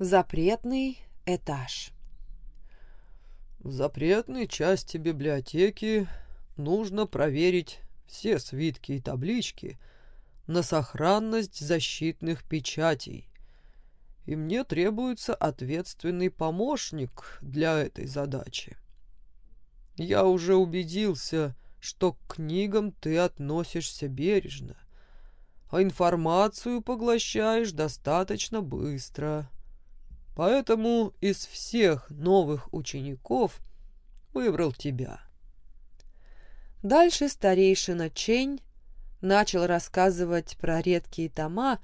Запретный этаж. В запретной части библиотеки нужно проверить все свитки и таблички на сохранность защитных печатей. И мне требуется ответственный помощник для этой задачи. Я уже убедился, что к книгам ты относишься бережно, а информацию поглощаешь достаточно быстро. Поэтому из всех новых учеников выбрал тебя. Дальше старейшина Чень начал рассказывать про редкие тома,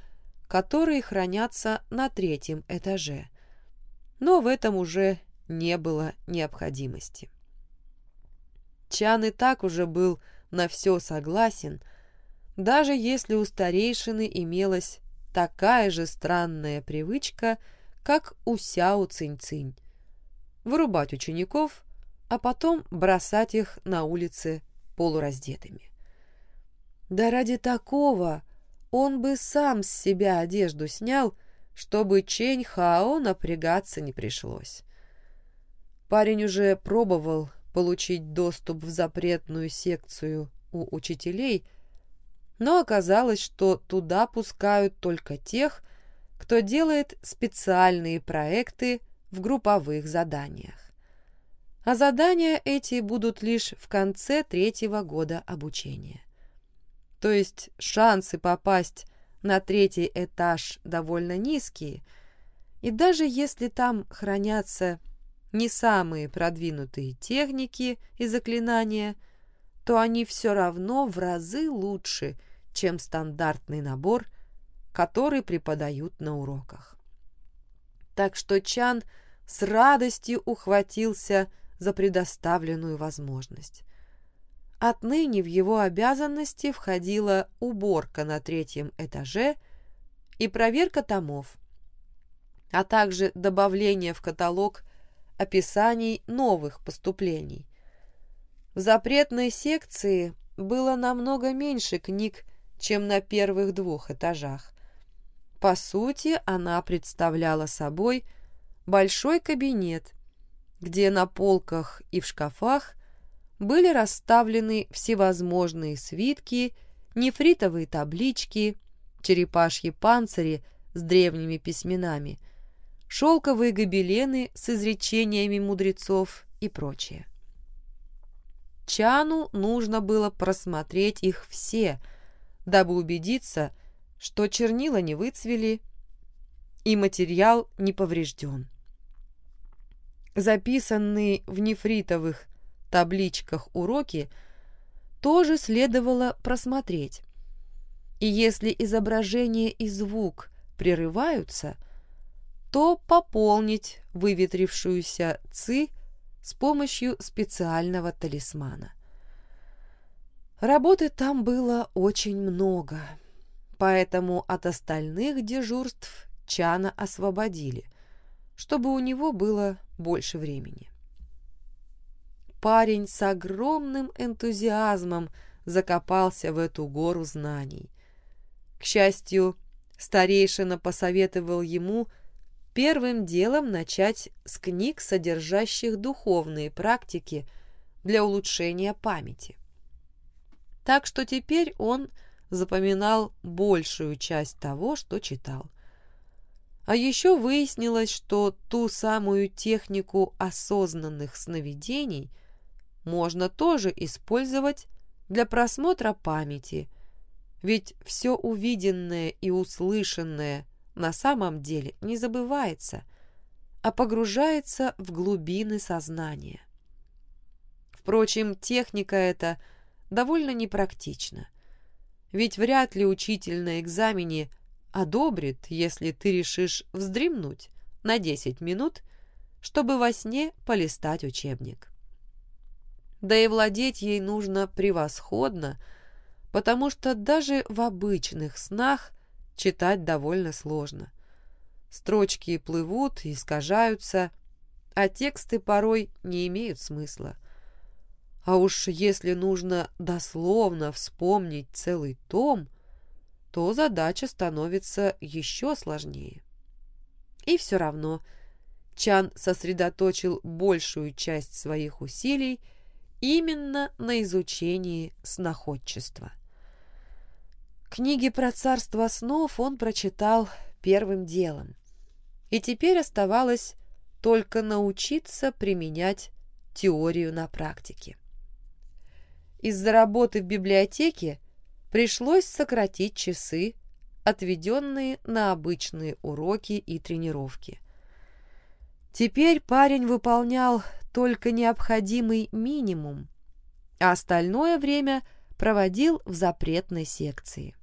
которые хранятся на третьем этаже. Но в этом уже не было необходимости. Чан и так уже был на все согласен, даже если у старейшины имелась такая же странная привычка – как у Сяо Цинь-Цинь. Вырубать учеников, а потом бросать их на улице полураздетыми. Да ради такого он бы сам с себя одежду снял, чтобы Чень Хао напрягаться не пришлось. Парень уже пробовал получить доступ в запретную секцию у учителей, но оказалось, что туда пускают только тех, кто делает специальные проекты в групповых заданиях. А задания эти будут лишь в конце третьего года обучения. То есть шансы попасть на третий этаж довольно низкие, и даже если там хранятся не самые продвинутые техники и заклинания, то они все равно в разы лучше, чем стандартный набор который преподают на уроках. Так что Чан с радостью ухватился за предоставленную возможность. Отныне в его обязанности входила уборка на третьем этаже и проверка томов, а также добавление в каталог описаний новых поступлений. В запретной секции было намного меньше книг, чем на первых двух этажах. По сути, она представляла собой большой кабинет, где на полках и в шкафах были расставлены всевозможные свитки, нефритовые таблички, черепашьи панцири с древними письменами, шелковые гобелены с изречениями мудрецов и прочее. Чану нужно было просмотреть их все, дабы убедиться, что чернила не выцвели и материал не поврежден. Записанные в нефритовых табличках уроки тоже следовало просмотреть. И если изображение и звук прерываются, то пополнить выветрившуюся ЦИ с помощью специального талисмана. Работы там было очень много поэтому от остальных дежурств Чана освободили, чтобы у него было больше времени. Парень с огромным энтузиазмом закопался в эту гору знаний. К счастью, старейшина посоветовал ему первым делом начать с книг, содержащих духовные практики для улучшения памяти. Так что теперь он запоминал большую часть того, что читал. А еще выяснилось, что ту самую технику осознанных сновидений можно тоже использовать для просмотра памяти, ведь все увиденное и услышанное на самом деле не забывается, а погружается в глубины сознания. Впрочем, техника эта довольно непрактична ведь вряд ли учитель на экзамене одобрит, если ты решишь вздремнуть на 10 минут, чтобы во сне полистать учебник. Да и владеть ей нужно превосходно, потому что даже в обычных снах читать довольно сложно. Строчки плывут искажаются, а тексты порой не имеют смысла. А уж если нужно дословно вспомнить целый том, то задача становится еще сложнее. И все равно Чан сосредоточил большую часть своих усилий именно на изучении сноходчества. Книги про царство снов он прочитал первым делом, и теперь оставалось только научиться применять теорию на практике. Из-за работы в библиотеке пришлось сократить часы, отведенные на обычные уроки и тренировки. Теперь парень выполнял только необходимый минимум, а остальное время проводил в запретной секции.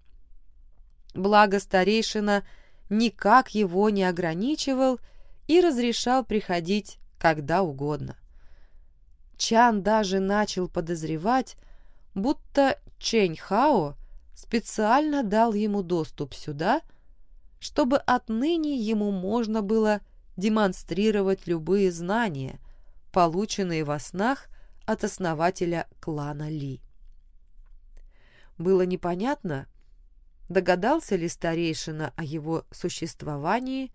Благо старейшина никак его не ограничивал и разрешал приходить когда угодно. Чан даже начал подозревать, будто Чэнь Хао специально дал ему доступ сюда, чтобы отныне ему можно было демонстрировать любые знания, полученные во снах от основателя клана Ли. Было непонятно, догадался ли старейшина о его существовании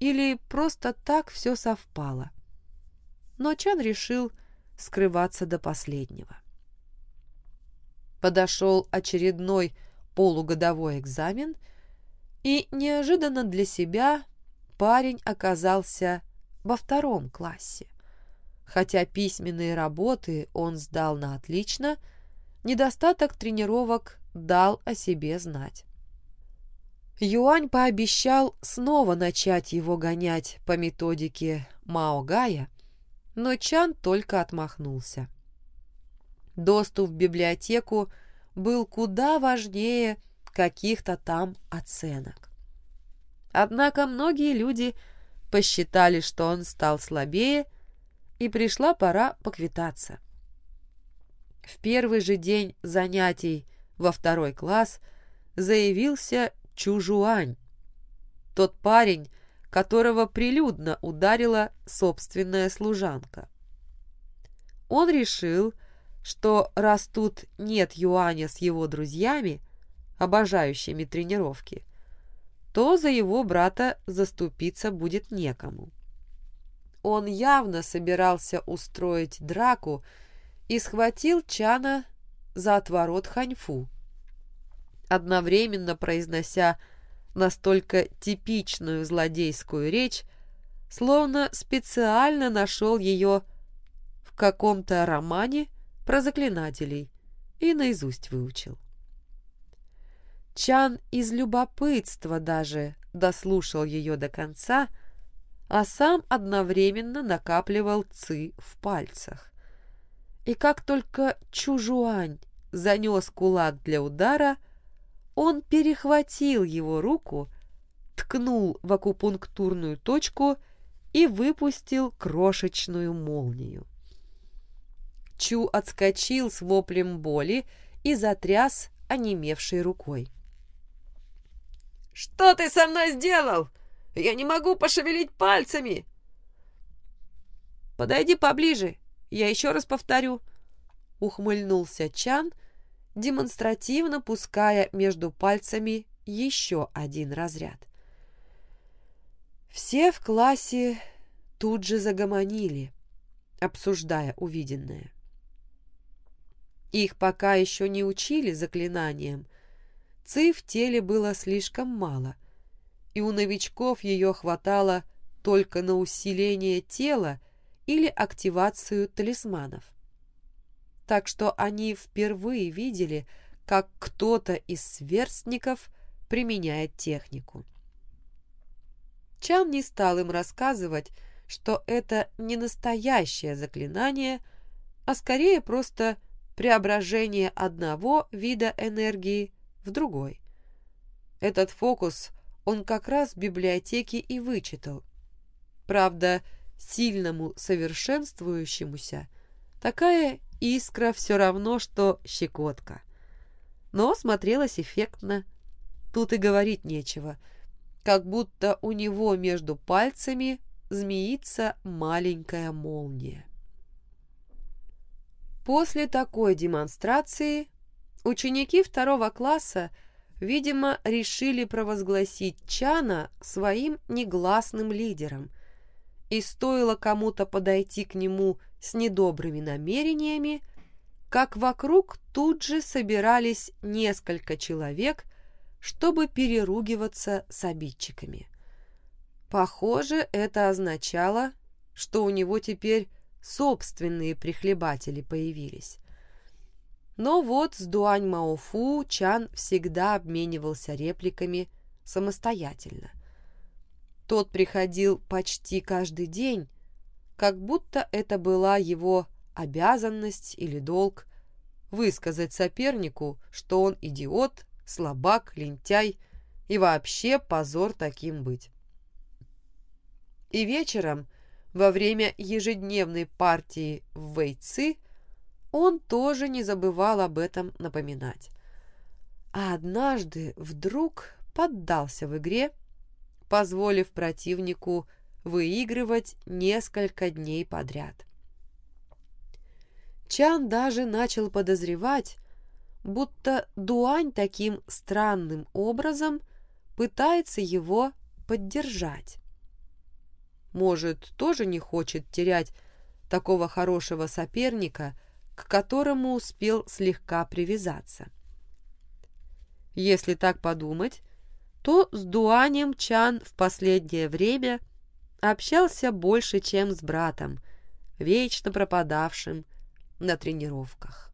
или просто так все совпало. Но Чан решил скрываться до последнего подошел очередной полугодовой экзамен, и неожиданно для себя парень оказался во втором классе. Хотя письменные работы он сдал на отлично, недостаток тренировок дал о себе знать. Юань пообещал снова начать его гонять по методике Мао Гая, но Чан только отмахнулся. Доступ в библиотеку был куда важнее каких-то там оценок. Однако многие люди посчитали, что он стал слабее, и пришла пора поквитаться. В первый же день занятий во второй класс заявился Чужуань, тот парень, которого прилюдно ударила собственная служанка. Он решил, что раз тут нет Юаня с его друзьями, обожающими тренировки, то за его брата заступиться будет некому. Он явно собирался устроить драку и схватил Чана за отворот ханьфу, одновременно произнося настолько типичную злодейскую речь, словно специально нашел ее в каком-то романе про заклинателей и наизусть выучил. Чан из любопытства даже дослушал ее до конца, а сам одновременно накапливал ци в пальцах. И как только Чужуань занес кулак для удара, он перехватил его руку, ткнул в акупунктурную точку и выпустил крошечную молнию. Чу отскочил с воплем боли и затряс онемевшей рукой. «Что ты со мной сделал? Я не могу пошевелить пальцами!» «Подойди поближе, я еще раз повторю», — ухмыльнулся Чан, демонстративно пуская между пальцами еще один разряд. Все в классе тут же загомонили, обсуждая увиденное. Их пока еще не учили заклинаниям. Ци в теле было слишком мало, и у новичков ее хватало только на усиление тела или активацию талисманов. Так что они впервые видели, как кто-то из сверстников применяет технику. Чан не стал им рассказывать, что это не настоящее заклинание, а скорее просто преображение одного вида энергии в другой. Этот фокус он как раз в библиотеке и вычитал. Правда, сильному совершенствующемуся такая искра все равно, что щекотка. Но смотрелась эффектно. Тут и говорить нечего. Как будто у него между пальцами змеится маленькая молния. После такой демонстрации ученики второго класса видимо, решили провозгласить Чана своим негласным лидером, и стоило кому-то подойти к нему с недобрыми намерениями, как вокруг тут же собирались несколько человек, чтобы переругиваться с обидчиками. Похоже, это означало, что у него теперь собственные прихлебатели появились. Но вот с Дуань Маофу Чан всегда обменивался репликами самостоятельно. Тот приходил почти каждый день, как будто это была его обязанность или долг высказать сопернику, что он идиот, слабак, лентяй и вообще позор таким быть. И вечером, во время ежедневной партии в Вейцы, он тоже не забывал об этом напоминать. А однажды вдруг поддался в игре, позволив противнику выигрывать несколько дней подряд. Чан даже начал подозревать, будто Дуань таким странным образом пытается его поддержать. Может, тоже не хочет терять такого хорошего соперника, к которому успел слегка привязаться. Если так подумать, то с Дуанем Чан в последнее время общался больше, чем с братом, вечно пропадавшим на тренировках.